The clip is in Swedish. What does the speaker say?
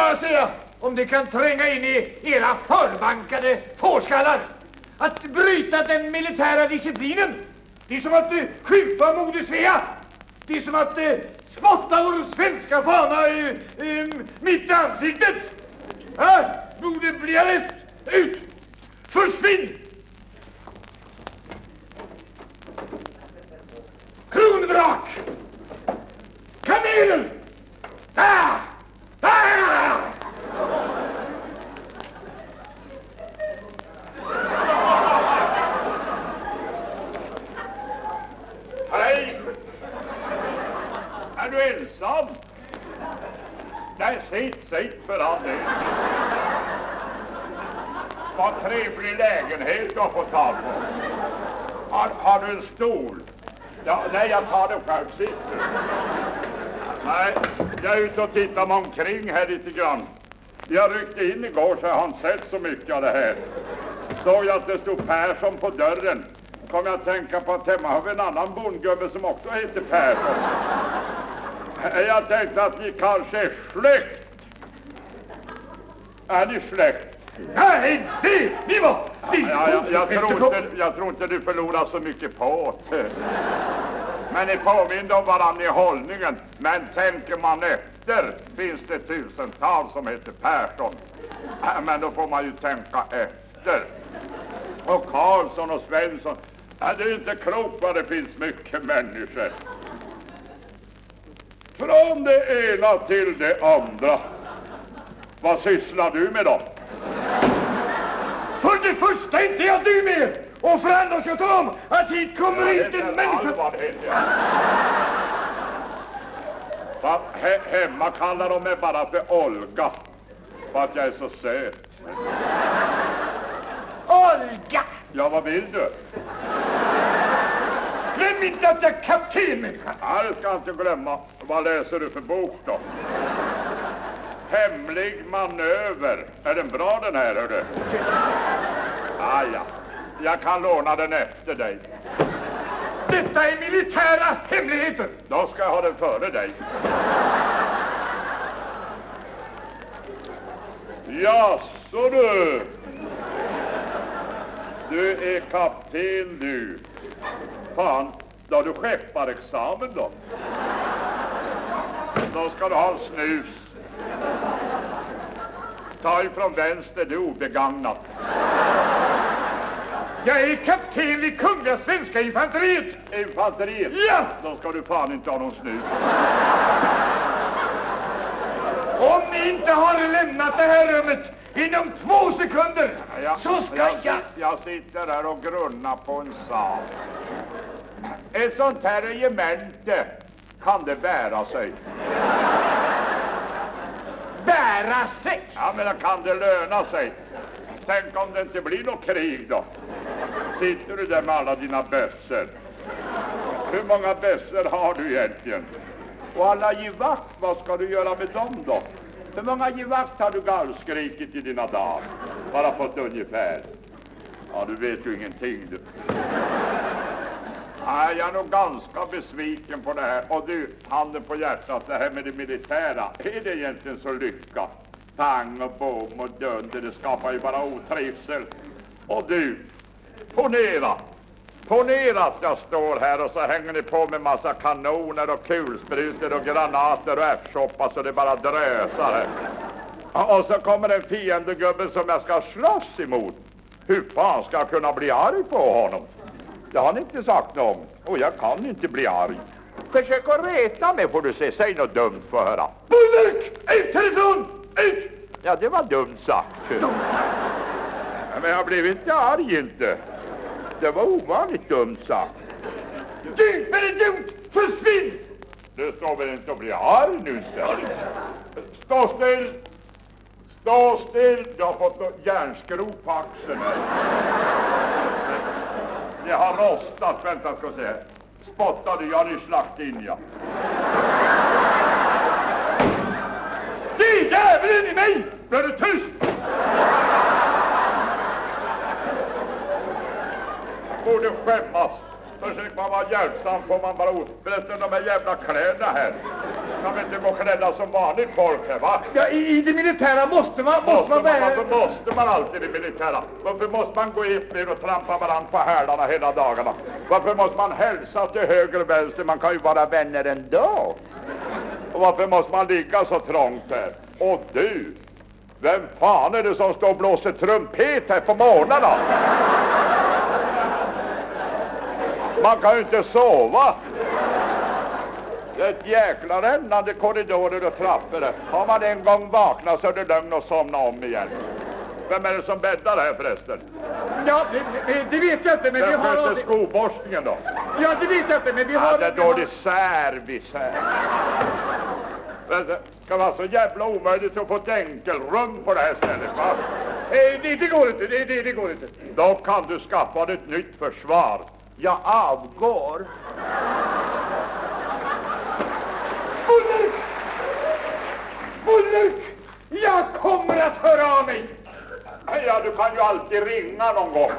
bara säga, om det kan tränga in i era förbankade fårskallar, att bryta den militära disciplinen, det är som att eh, skjuta Moder Svea. Det är som att eh, spotta vår svenska fana i uh, mitt i ansiktet. Ja, borde bli arrest. Ut! Försvinn! Kronvrak! Kameler! Ah! Ah! Hej! Är ensam? Nej, sitt, sitt för all del. Vad trevlig lägenhet du har fått tag på. Har, har du en stol? Ja, nej, jag tar den själv. Sitt. Nej, jag är ute och tittar mig omkring här lite grann. Jag ryckte in igår så jag har inte sett så mycket av det här. Såg jag att det stod Persson på dörren kom jag att tänka på att hemma har vi en annan bondgubbe som också heter Persson. Jag tänkte att ni kanske är släkt. Är ni släkt? Nej, det, det var... Det, Ja, jag, tror inte, jag tror inte du förlorar så mycket på det. Men ni påminner om varandra i hållningen. Men tänker man efter finns det tusentals som heter Persson. Äh, Men då får man ju tänka efter. Och Karlsson och Svensson. Ja, det är inte klokt vad det finns mycket människor. Från det ena till det andra. Vad sysslar du med då? För det första inte jag du med! Och för andra ska jag tala om att hit kommer inte en människa... Allvarligt, ja. Va, he, hemma kallar de mig bara för Olga. För att jag är så söt. Olga! Ja, vad vill du? Glöm inte att jag är kapten! Ja, det ska inte glömma. Vad läser du för bok då? Hemlig manöver. Är den bra den här, hördu? Ah, ja. Jag kan låna den efter dig. Detta är militära hemligheter! Då ska jag ha den före dig. Jaså du. Du är kapten du. Fan, då har du skepparexamen då. Då ska du ha en snus. Ta ifrån vänster, det är obegagnat. Jag är kapten vid Kungliga Svenska Infanteriet! Infanteriet? Ja! Då ska du fan inte ha någon snus. Om ni inte har lämnat det här rummet inom två sekunder Ja, så ska jag, jag sitter här och grunnar på en sak. Ett sånt här regemente, kan det bära sig? bära sig! Ja, men kan det löna sig? Tänk om det inte blir något krig då? Sitter du där med alla dina bössor? Hur många bössor har du egentligen? Och alla givakt, vad ska du göra med dem då? Hur många givakt har du gallskrikit i dina dagar? Bara fått ungefär. Ja, du vet ju ingenting du. Nej, jag är nog ganska besviken på det här. Och du, handen på hjärtat, det här med det militära, är det egentligen så lyckat? Pang och bom och dunder, det skapar ju bara otrivsel. Och du, ponera, ponera att jag står här och så hänger ni på med massa kanoner och kulsprutor och granater och ärtsoppa så det bara drösar här. Och så kommer en fiendegubbe som jag ska slåss emot. Hur fan ska jag kunna bli arg på honom? Det har ni inte sagt något om. Och jag kan inte bli arg. Försök att reta mig får du se. Säg något dumt för höra. Bullerk! Ut härifrån! Ut! Ja, det var dumt sagt. Men jag blev inte arg inte. Det var ovanligt dumt sagt. Du, men det är dumt! Försvinn! Det står väl inte att bli arg nu inte? Stå still! Stå still! Du har fått järnskrot på axeln. Det har rostat. Vänta, ska se. här. Spottade jag i slaktinja. in. Det är djävulen i mig! Blir du tyst? Borde skämmas. Försöker man vara hjälpsam får man bara ont. Förresten, de här jävla kläderna här. Kan vi inte gå klädda som vanligt folk här, va? Ja, i, i det militära måste man, måste Måste man man, varför måste man alltid det militära? Varför måste man gå upp ner och trampa varandra på hälarna hela dagarna? Varför måste man hälsa till höger och vänster? Man kan ju vara vänner ändå. Och varför måste man ligga så trångt här? Och du, vem fan är det som står och blåser trumpet här på morgnarna? Man kan ju inte sova. Ett jäkla rännande korridorer och trappor. Har man en gång vaknat så är det lugn att somna om igen. Vem är det som bäddar här förresten? Ja, det, det, vet jag inte, men vi Vem har... sköter skoborstningen då? Ja, det vet jag inte, men vi har... Ja, det är vi dålig service här. Det ska vara så jävla omöjligt att få ett enkelrum på det här stället, va? Eh, det, det går inte, det, det, det går inte. Då kan du skaffa dig ett nytt försvar. Jag avgår. Ulrik, Jag kommer att höra av mig! Ja, du kan ju alltid ringa någon gång.